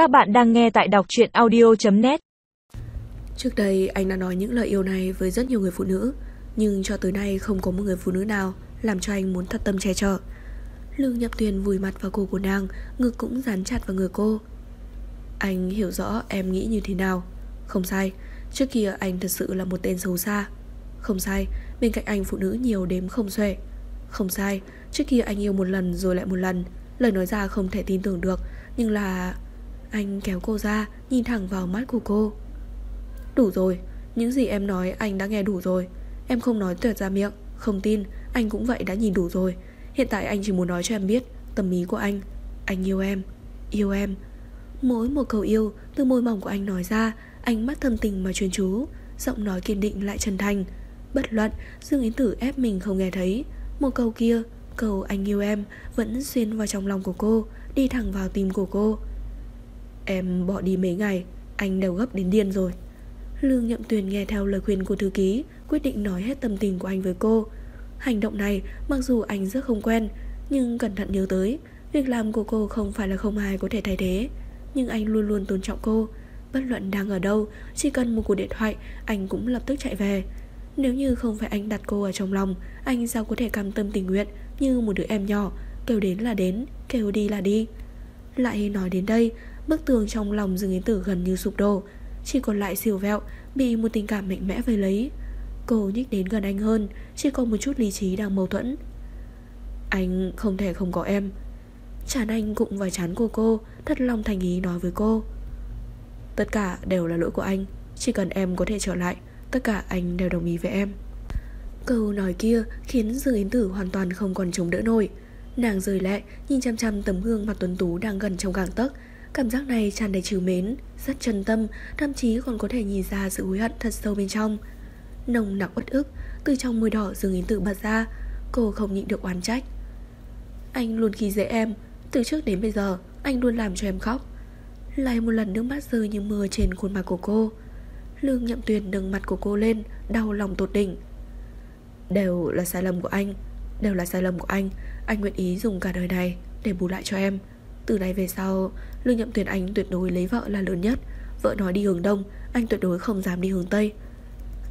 Các bạn đang nghe tại đọc truyện audio.net Trước đây, anh đã nói những lời yêu này với rất nhiều người phụ nữ, Nhưng cho tới nay không có một người phụ nữ nào Làm cho anh muốn thật tâm che chở. Lương Nhậm Tuyền vùi mặt vào cổ của nàng, Ngực cũng dán chặt vào người cô. Anh hiểu rõ em nghĩ như thế nào. Không sai, Trước kia anh thật sự là một tên xấu xa. Không sai, Bên cạnh anh phụ nữ nhiều đếm không xuể. Không sai, Trước kia anh yêu một lần rồi lại một lần. Lời nói ra không thể tin tưởng được, Nhưng là anh kéo cô ra, Nhìn thẳng vào mắt của cô. Đủ rồi, Những gì em nói anh đã nghe đủ rồi. Em không nói tuyệt ra miệng, Không tin, Anh cũng vậy đã nhìn đủ rồi. Hiện tại anh chỉ muốn nói cho em biết, Tâm ý của anh. Anh yêu em Yêu em. Mỗi một câu yêu, Từ môi mỏng của anh nói ra, Ánh mắt thâm tình mà chuyên chú. Giọng nói kiên định lại chân thành. Bất luận, Dương Yến Tử ép mình không nghe thấy. Một câu kia, Câu anh yêu em, Vẫn xuyên vào trong lòng của cô, Đi thẳng vào tim của cô. Em bỏ đi mấy ngày, Anh đều gấp đến điên rồi. Lương Nhậm Tuyền nghe theo lời khuyên của thư ký, Quyết định nói hết tâm tình của anh với cô. Hành động này, mặc dù anh rất không quen, Nhưng cẩn thận nhớ tới, Việc làm của cô không phải là không ai có thể thay thế. Nhưng anh luôn luôn tôn trọng cô. Bất luận đang ở đâu, Chỉ cần một cuộc điện thoại, Anh cũng lập tức chạy về. Nếu như không phải anh đặt cô ở trong lòng, Anh sao có thể cam tâm tình nguyện Như một đứa em nhỏ, Kêu đến là đến, Kêu đi là đi. Lại nói đến đây Bức tường trong lòng Dương Yến Tử gần như sụp đổ. Chỉ còn lại siêu vẹo, Bị một tình cảm mạnh mẽ vây lấy. Cô nhích đến gần anh hơn, Chỉ còn một chút lý trí đang mâu thuẫn. Anh không thể không có em. Chán anh cũng vài chán cô cô, Thật lòng thành ý nói với cô. Tất cả đều là lỗi của anh, Chỉ cần em có thể trở lại, Tất cả anh đều đồng ý với em. Câu nói kia khiến Dương Yến Tử hoàn toàn không còn chống đỡ nổi. Nàng rời lẹ Nhìn chăm chăm tấm gương mặt tuấn tú đang gần trong gàng tấc. Cảm giác này tràn đầy trừ mến, Rất chân tâm, Thậm chí còn có thể nhìn ra sự hối hận thật sâu bên trong. Nồng nặc uất ức Từ trong môi đỏ dường Yến tự bật ra, Cô không nhịn được oán trách. Anh luôn khi dễ em, Từ trước đến bây giờ, Anh luôn làm cho em khóc. Lại một lần nước mắt rơi như mưa trên khuôn mặt của cô. Lương nhậm tuyền nâng mặt của cô lên, Đau lòng tột đỉnh. Đều là sai lầm của anh, Đều là sai lầm của anh. Anh nguyện ý dùng cả đời này Để bù lại cho em. Từ nay về sau Lương nhậm tuyển anh tuyệt đối lấy vợ là lớn nhất. Vợ nói đi hướng đông, Anh tuyệt đối không dám đi hướng tây.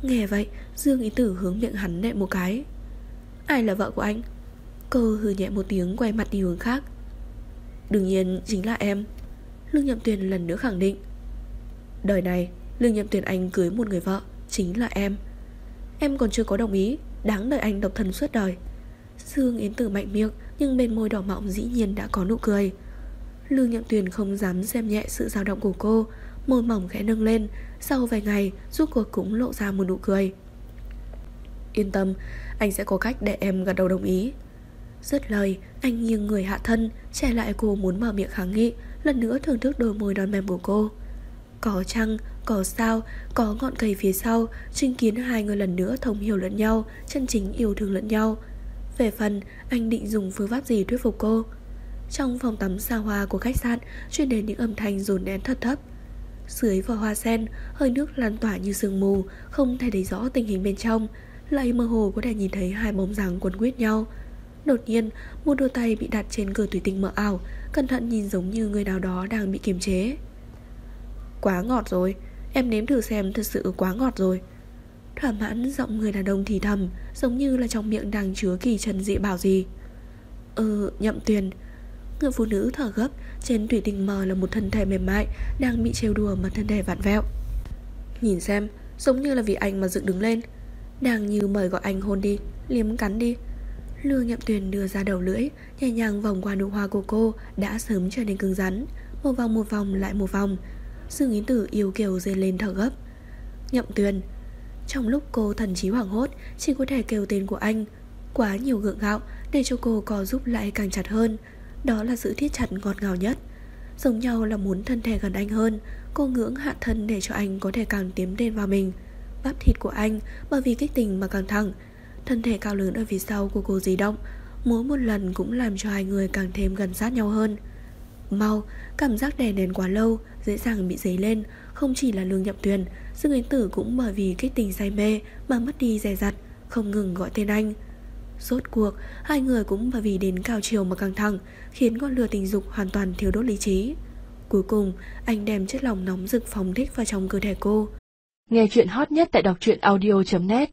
Nghe vậy, Dương ý tử hướng miệng hắn nẹ một cái. Ai là vợ của anh? Cô hừ nhẹ một tiếng quay mặt đi hướng khác. Đương nhiên chính là em. Lương Nhậm Tuyền lần nữa khẳng định. Đời này Lương Nhậm Tuyền anh cưới một người vợ Chính là em. Em còn chưa có đồng ý, Đáng đợi anh độc thân suốt đời. Dương Yến Tử mạnh miệng, Nhưng bên môi đỏ mọng dĩ nhiên đã có nụ cười. Lương Nhậm Tuyền không dám xem nhẹ sự dao động của cô. Môi mỏng khẽ nâng lên Sau vài ngày rút cuộc cũng lộ ra một nụ cười. Yên tâm Anh sẽ có cách để em gật đầu đồng ý. Dứt lời Anh nghiêng người hạ thân Trẻ lại cô muốn mở miệng kháng nghị Lần nữa thưởng thức đôi môi đòn mềm của cô. Có trăng, có sao Có ngọn cây phía sau Chứng kiến hai người lần nữa thông hiểu lẫn nhau Chân chính yêu thương lẫn nhau. Về phần anh định dùng phương pháp gì thuyết phục cô? Trong phòng tắm xa hoa của khách sạn Chuyên đến những âm thanh dồn nén thật thấp. Dưới vỏ hoa sen, Hơi nước lan tỏa như sương mù, Không thể thấy rõ tình hình bên trong. Lại mơ hồ có thể nhìn thấy hai bóng dáng quấn quýt nhau. Đột nhiên, Một đôi tay bị đặt trên cửa thủy tinh mờ ảo, Cẩn thận nhìn giống như người nào đó đang bị kiềm chế. Quá ngọt rồi, Em nếm thử xem thật sự quá ngọt rồi. Thỏa mãn giọng người đàn ông thì thầm, Giống như là trong miệng đang chứa kỳ trần dị bảo gì. Ừ nhậm tuyền Người phụ nữ thở gấp, Trên thủy tinh mờ là một thân thể mềm mại, Đang bị trêu đùa mà thân thể vặn vẹo. Nhìn xem, Giống như là vì anh mà dựng đứng lên. Đang như mời gọi anh hôn đi, Liếm cắn đi. Lương nhậm tuyền đưa ra đầu lưỡi, Nhẹ nhàng vòng qua nụ hoa của cô, Đã sớm trở nên cứng rắn. Một vòng một vòng, lại một vòng. Dương Yến Tử yêu kiều dây lên thở gấp. Nhậm tuyền. Trong lúc cô thần trí hoảng hốt, Chỉ có thể kêu tên của anh, Quá nhiều gượng gạo, Để cho cô có giúp lại càng chặt hơn đó là sự thiết chặt ngọt ngào nhất. Giống nhau là muốn thân thể gần anh hơn Cô ngưỡng hạ thân để cho anh có thể càng tiến đến vào mình. Bắp thịt của anh bởi vì kích tình mà càng thẳng. Thân thể cao lớn ở phía sau của cô di động Múa một lần cũng làm cho hai người càng thêm gần sát nhau hơn. Mau, cảm giác đè nén quá lâu Dễ dàng bị dấy lên Không chỉ là lương nhậm tuyền Dương Yến Tử cũng bởi vì kích tình say mê Mà mất đi dè dặt Không ngừng gọi tên anh. Rốt cuộc, hai người cũng và vì đến cao chiều mà căng thẳng, khiến ngọn lửa tình dục hoàn toàn thiếu đốt lý trí. Cuối cùng, anh đem chất lòng nóng rực phóng thích vào trong cơ thể cô. Nghe chuyện hot nhất tại đọc truyện audio.net